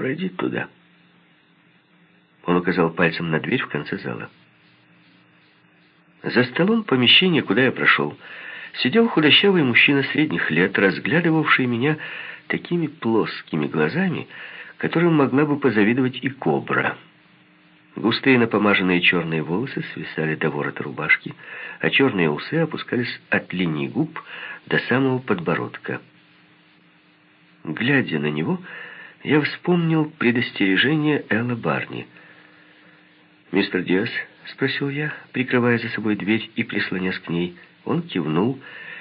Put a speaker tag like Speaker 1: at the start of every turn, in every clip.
Speaker 1: пройди туда». Он указал пальцем на дверь в конце зала. За столом помещения, куда я прошел, сидел худощавый мужчина средних лет, разглядывавший меня такими плоскими глазами, которым могла бы позавидовать и кобра. Густые напомаженные черные волосы свисали до ворота рубашки, а черные усы опускались от линии губ до самого подбородка. Глядя на него, я вспомнил предостережение Элла Барни. «Мистер Диас?» — спросил я, прикрывая за собой дверь и прислонясь к ней. Он кивнул,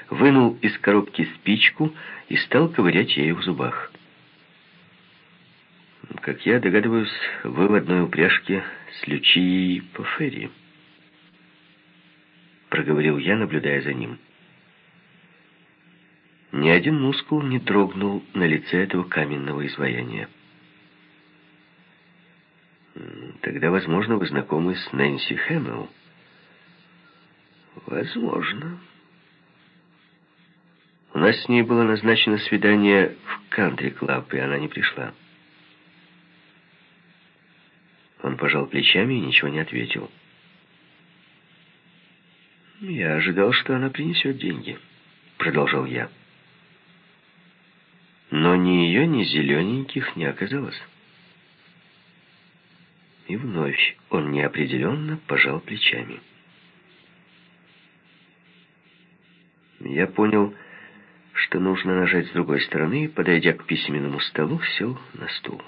Speaker 1: вынул из коробки спичку и стал ковырять ею в зубах. Как я догадываюсь, вы в одной упряжке с Лючией по ферри. Проговорил я, наблюдая за ним. Ни один мускул не дрогнул на лице этого каменного изваяния. Тогда, возможно, вы знакомы с Нэнси Хэмилл. Возможно. У нас с ней было назначено свидание в кантри-клаб, и она не пришла. Он пожал плечами и ничего не ответил. «Я ожидал, что она принесет деньги», — продолжал я. Но ни ее, ни зелененьких не оказалось. И вновь он неопределенно пожал плечами. Я понял, что нужно нажать с другой стороны, и, подойдя к письменному столу, сел на стул.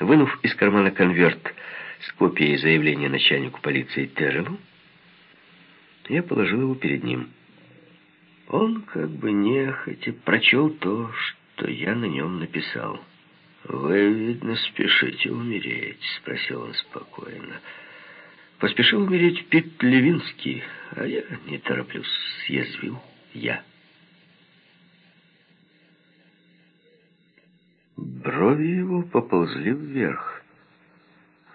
Speaker 1: Вынув из кармана конверт с копией заявления начальнику полиции Террелу, я положил его перед ним. Он как бы нехотя прочел то, что я на нем написал. «Вы, видно, спешите умереть?» — спросил он спокойно. «Поспешил умереть Пит Левинский, а я не тороплюсь, съязвил я». Брови его поползли вверх.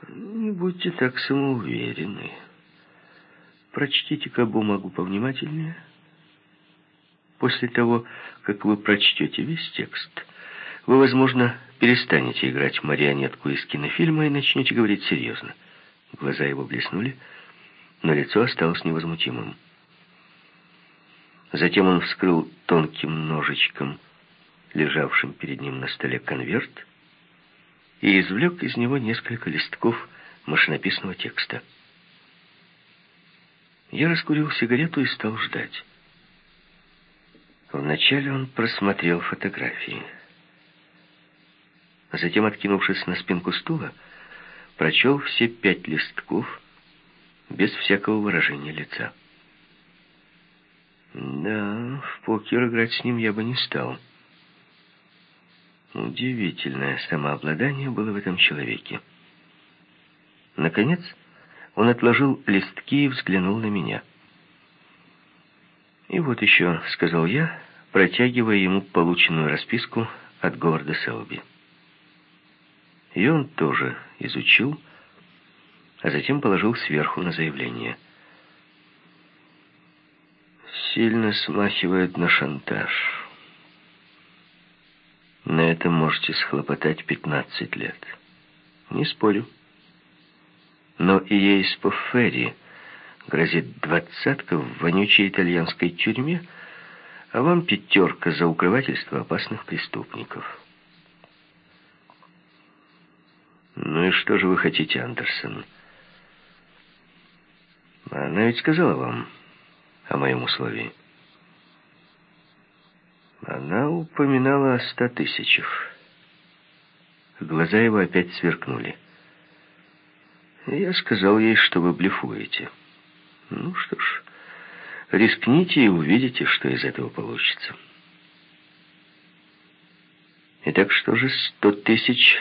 Speaker 1: «Не будьте так самоуверены. Прочтите-ка бумагу повнимательнее. После того, как вы прочтете весь текст, вы, возможно, перестанете играть марионетку из кинофильма и начнете говорить серьезно». Глаза его блеснули, но лицо осталось невозмутимым. Затем он вскрыл тонким ножичком лежавшим перед ним на столе конверт и извлек из него несколько листков машинописного текста. Я раскурил сигарету и стал ждать. Вначале он просмотрел фотографии. Затем, откинувшись на спинку стула, прочел все пять листков без всякого выражения лица. Да, в покер играть с ним я бы не стал. Удивительное самообладание было в этом человеке. Наконец, он отложил листки и взглянул на меня. «И вот еще», — сказал я, протягивая ему полученную расписку от Говарда Селби. И он тоже изучил, а затем положил сверху на заявление. «Сильно смахивает на шантаж». На этом можете схлопотать 15 лет. Не спорю. Но и ей с Поффери грозит двадцатка в вонючей итальянской тюрьме, а вам пятерка за укрывательство опасных преступников. Ну и что же вы хотите, Андерсон? Она ведь сказала вам о моем условии. Она упоминала о ста тысячах. Глаза его опять сверкнули. Я сказал ей, что вы блефуете. Ну что ж, рискните и увидите, что из этого получится. Итак, что же, сто тысяч?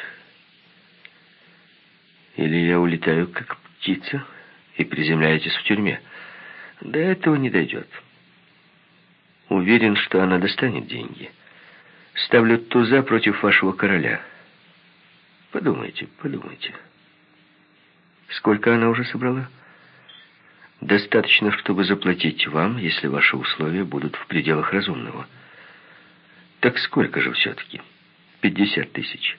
Speaker 1: Или я улетаю, как птица, и приземляетесь в тюрьме? До этого не дойдет. Уверен, что она достанет деньги. Ставлю туза против вашего короля. Подумайте, подумайте. Сколько она уже собрала? Достаточно, чтобы заплатить вам, если ваши условия будут в пределах разумного. Так сколько же все-таки? 50 тысяч.